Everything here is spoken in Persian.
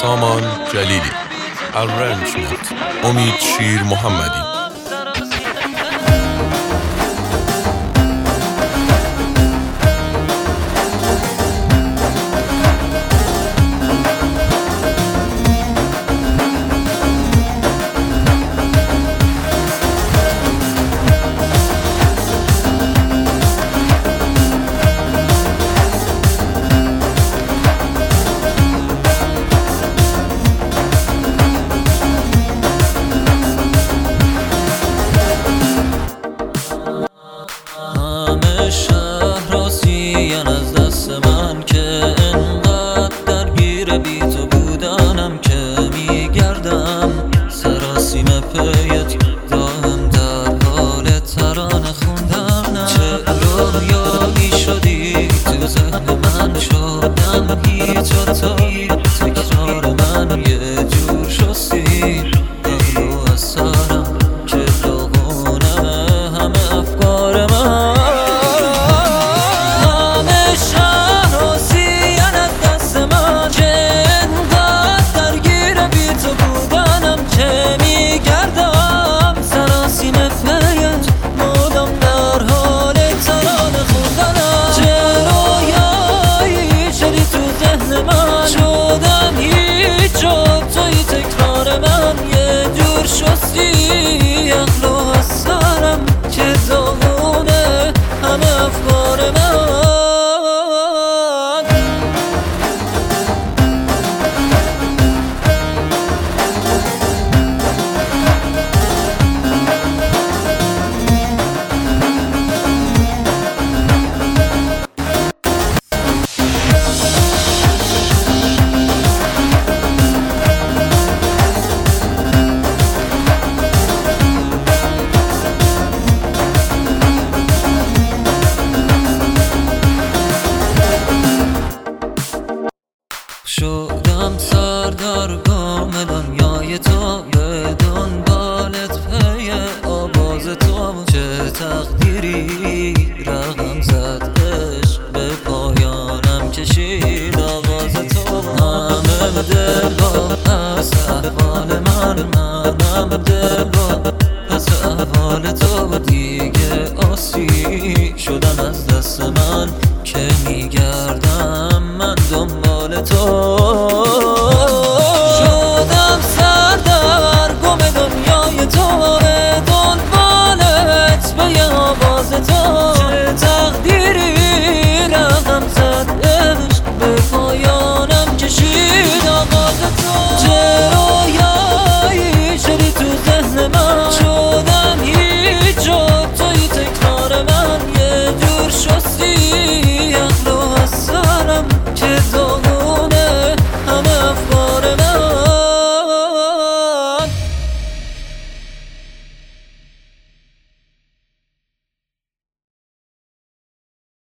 سامان جلیلی Arrangement امید شیر محمدی. رویایی شدی تو ذهن من شدم هیچ و تکرار من یه جور شستی. شدم سردرگم دنیای تو به دنبالت پی آواز تو. چه تقدیری رقم زد عشق به پایانم کشید. آواز تو همه دل پس احوال من منم دل پس احوال تو آسی شدن از دست من که میگردم. من دنبال تو.